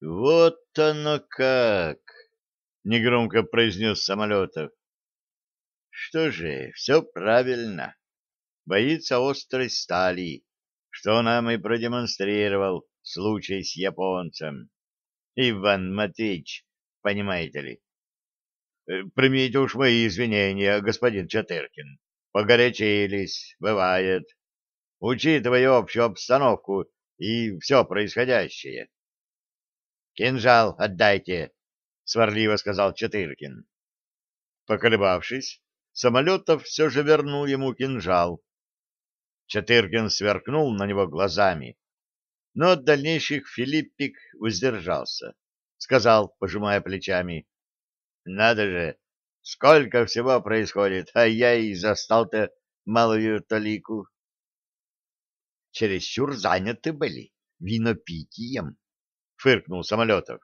Вот оно как! — негромко произнес Самолетов. Что же, все правильно. Боится острой стали, что нам и продемонстрировал случай с японцем. Иван Матвеевич, понимаете ли. Э, примите уж мои извинения, господин Чатыркин. Погорячились, бывает. Учитывая общую обстановку и все происходящее. «Кинжал отдайте!» — сварливо сказал Чатыркин. Поколебавшись, Самолетов все же вернул ему кинжал. Чатыркин сверкнул на него глазами, но от дальнейших Филиппик воздержался. Сказал, пожимая плечами, «Надо же, сколько всего происходит, а я и застал-то малую талику». «Чересчур заняты были винопитием», — фыркнул Самолетов.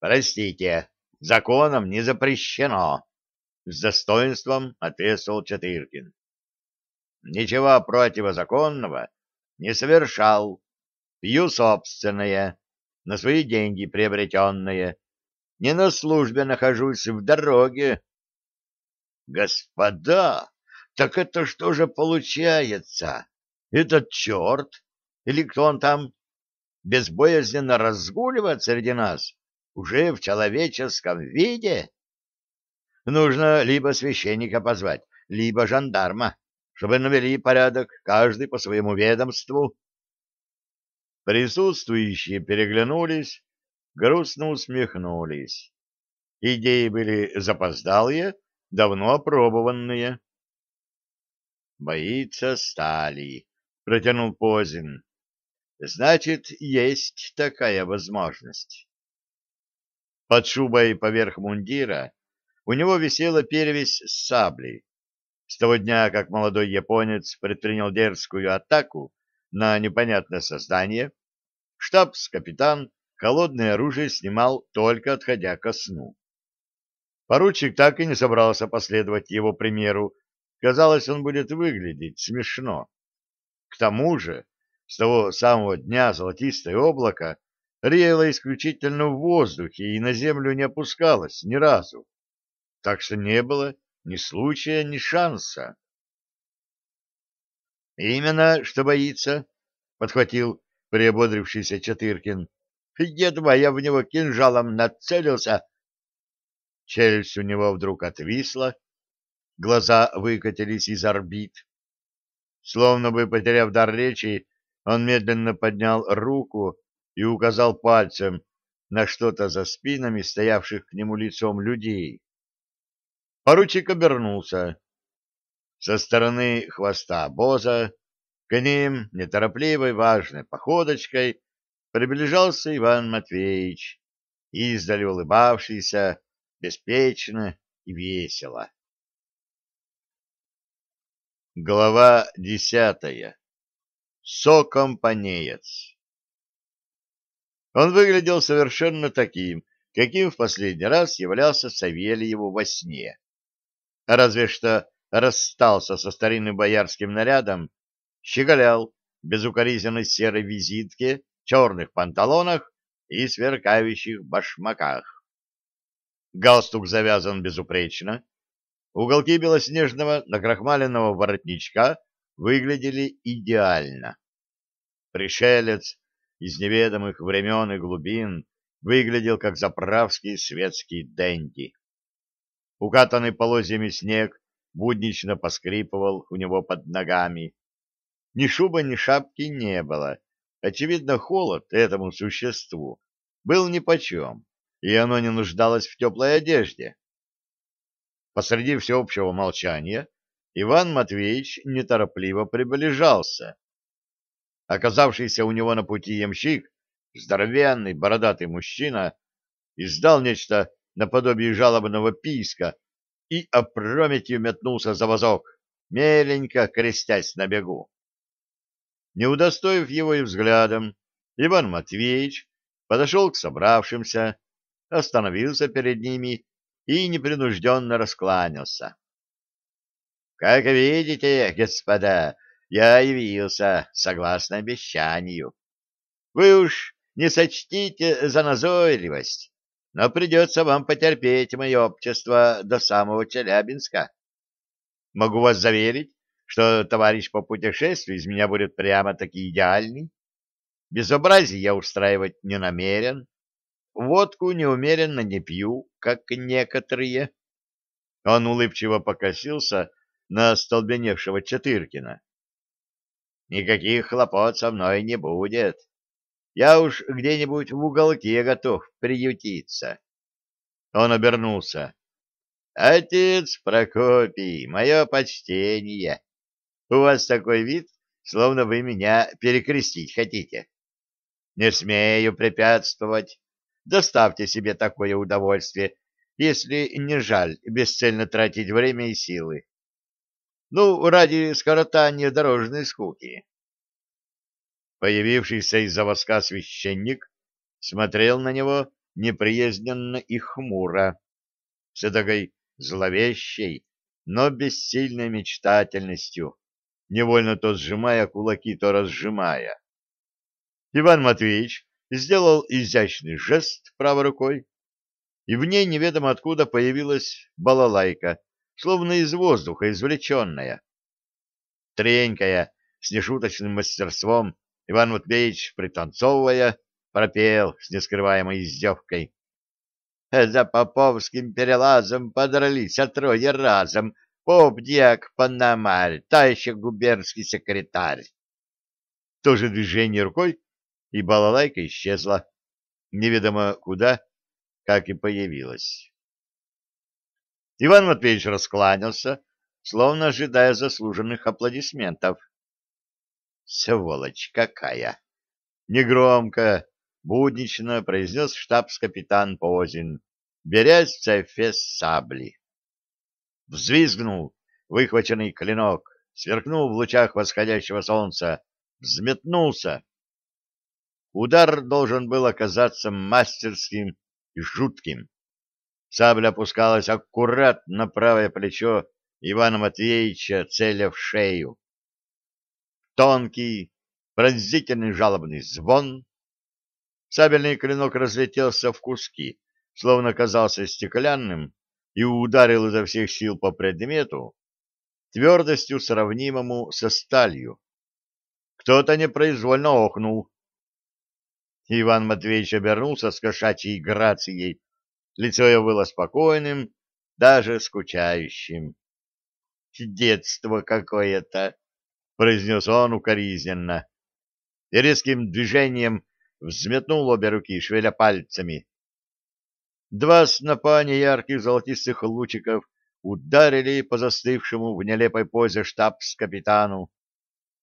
«Простите, законом не запрещено», с достоинством ответствовал Чатыркин. Ничего противозаконного не совершал. Пью собственное, на свои деньги приобретенное. Не на службе нахожусь, в дороге. Господа, так это что же получается? Этот черт, или кто он там, безбоязненно разгуливает среди нас, уже в человеческом виде? Нужно либо священника позвать, либо жандарма, чтобы навели порядок, каждый по своему ведомству. Присутствующие переглянулись, грустно усмехнулись. Идеи были запоздалые, давно опробованные. «Боится стали», — протянул Позин. «Значит, есть такая возможность». Под шубой поверх мундира у него висела перевесь с саблей. С того дня, как молодой японец предпринял дерзкую атаку на непонятное создание, штабс-капитан холодное оружие снимал, только отходя ко сну. Поручик так и не собрался последовать его примеру. Казалось, он будет выглядеть смешно. К тому же, с того самого дня золотистое облако реяло исключительно в воздухе и на землю не опускалось ни разу так что не было ни случая, ни шанса. «Именно, что боится», — подхватил приободрившийся Четыркин. «Едва я в него кинжалом нацелился». Челюсть у него вдруг отвисла, глаза выкатились из орбит. Словно бы потеряв дар речи, он медленно поднял руку и указал пальцем на что-то за спинами стоявших к нему лицом людей. Поручик обернулся. Со стороны хвоста обоза к ним неторопливой важной походочкой приближался Иван Матвеевич, издали улыбавшийся, беспечно и весело. Глава десятая. Сокомпанеец. Он выглядел совершенно таким, каким в последний раз являлся Савельеву во сне разве что расстался со старинным боярским нарядом, щеголял в безукоризненной серой визитке, черных панталонах и сверкающих башмаках. Галстук завязан безупречно, уголки белоснежного накрахмаленного воротничка выглядели идеально. Пришелец из неведомых времен и глубин выглядел как заправский светский денди. Укатанный полозьями снег буднично поскрипывал у него под ногами. Ни шуба, ни шапки не было. Очевидно, холод этому существу был нипочем, и оно не нуждалось в теплой одежде. Посреди всеобщего молчания Иван Матвеевич неторопливо приближался. Оказавшийся у него на пути ямщик, здоровенный бородатый мужчина, издал нечто наподобие жалобного писка и опрометью метнулся за вазок, меленько крестясь на бегу. Не удостоив его и взглядом, Иван Матвеевич подошел к собравшимся, остановился перед ними и непринужденно раскланялся. — Как видите, господа, я явился согласно обещанию. Вы уж не сочтите за назойливость, но придется вам потерпеть мое общество до самого Челябинска. Могу вас заверить, что товарищ по путешествию из меня будет прямо-таки идеальный. Безобразие я устраивать не намерен. Водку неумеренно не пью, как некоторые. Он улыбчиво покосился на остолбеневшего Четыркина. Никаких хлопот со мной не будет. Я уж где-нибудь в уголке готов приютиться. Он обернулся. Отец Прокопий, мое почтение. У вас такой вид, словно вы меня перекрестить хотите. Не смею препятствовать. Доставьте себе такое удовольствие, если не жаль бесцельно тратить время и силы. Ну, ради скоротания дорожной скуки. Появившийся из-за воска священник смотрел на него неприязненно и хмуро, с эдакой зловещей, но бессильной мечтательностью, невольно то сжимая кулаки, то разжимая. Иван Матвеевич сделал изящный жест правой рукой, и в ней неведомо откуда появилась балалайка, словно из воздуха извлеченная. Тренькая, с нешуточным мастерством, Иван Матвеевич, пританцовывая, пропел с нескрываемой издевкой. За поповским перелазом подрались, а трое разом. Поп, дьяк, панамарь, та губернский секретарь. То же движение рукой, и балалайка исчезла. Неведомо куда, как и появилась. Иван Матвеевич раскланялся, словно ожидая заслуженных аплодисментов. «Сволочь какая!» Негромко, буднично произнес штабс-капитан Позин, берясь в цефес сабли. Взвизгнул выхваченный клинок, сверкнул в лучах восходящего солнца, взметнулся. Удар должен был оказаться мастерским и жутким. Сабля опускалась аккурат на правое плечо Ивана Матвеевича, целя в шею. Тонкий, пронзительный жалобный звон. Сабельный клинок разлетелся в куски, словно казался стеклянным, и ударил изо всех сил по предмету, твердостью сравнимому со сталью. Кто-то непроизвольно охнул. Иван Матвеевич обернулся с кошачьей грацией, Лицо его было спокойным, даже скучающим. «Детство какое-то!» — произнес он укоризненно. И резким движением взметнул обе руки, шевеля пальцами. Два снопа неярких золотистых лучиков ударили по застывшему в нелепой позе штабс-капитану.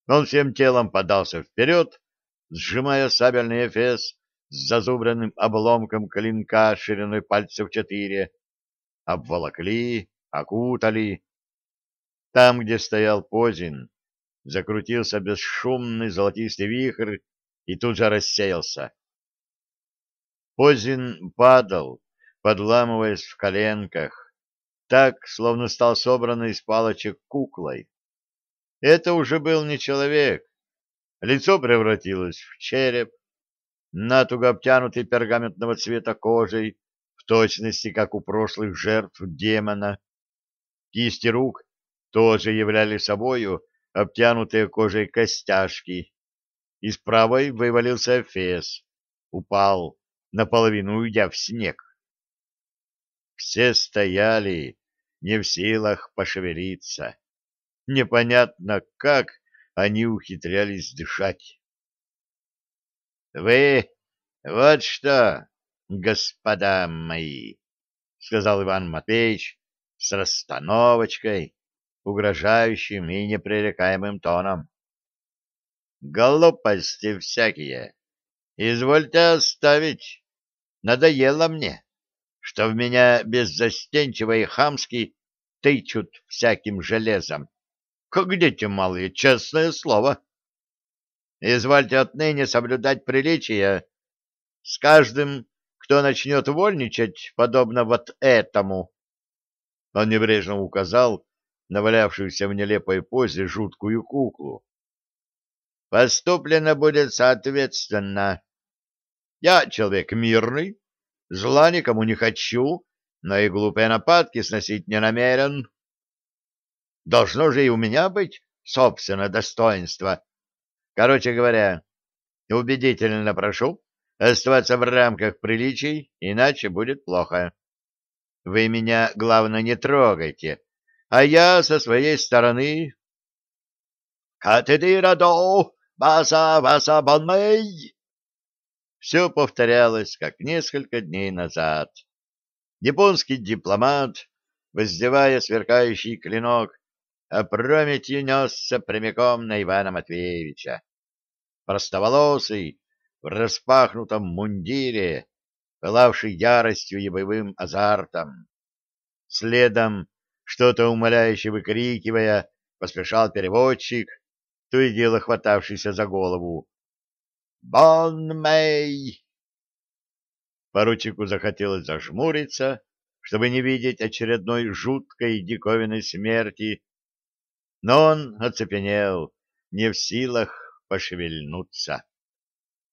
Он всем телом подался вперед, сжимая сабельный эфес с зазубренным обломком клинка шириной пальцев четыре, обволокли, окутали. Там, где стоял Позин, закрутился бесшумный золотистый вихрь и тут же рассеялся. Позин падал, подламываясь в коленках, так, словно стал собранной из палочек куклой. Это уже был не человек. Лицо превратилось в череп, натуго обтянутый пергаментного цвета кожей, в точности, как у прошлых жертв демона. Кисти рук тоже являли собою обтянутые кожей костяшки. Из правой вывалился Эфес, упал, наполовину уйдя в снег. Все стояли, не в силах пошевелиться. Непонятно, как они ухитрялись дышать. Вы вот что, господа мои, сказал Иван Матвеевич с расстановочкой, угрожающим и непререкаемым тоном. Глупости всякие. Извольте оставить. Надоело мне, что в меня беззастенчиво и хамски тычут всяким железом. Как дети малые, честное слово. Извольте отныне соблюдать приличия. С каждым, кто начнет вольничать, подобно вот этому. Он небрежно указал на валявшуюся в нелепой позе жуткую куклу. Поступлено будет соответственно. Я человек мирный, зла никому не хочу, но и глупые нападки сносить не намерен. Должно же и у меня быть собственное достоинство. Короче говоря, убедительно прошу оставаться в рамках приличий, иначе будет плохо. Вы меня, главное, не трогайте, а я со своей стороны... «Катедирадо! Баса, баса, бонмей!» Все повторялось, как несколько дней назад. Японский дипломат, воздевая сверкающий клинок, опрометью несся прямиком на Ивана Матвеевича. Простоволосый, в распахнутом мундире, пылавший яростью и боевым азартом. Следом, что-то умоляюще выкрикивая, поспешал переводчик, то и дело хватавшийся за голову. «Бон Мэй!» Поручику захотелось зажмуриться, чтобы не видеть очередной жуткой диковинной смерти, но он оцепенел, не в силах пошевельнуться.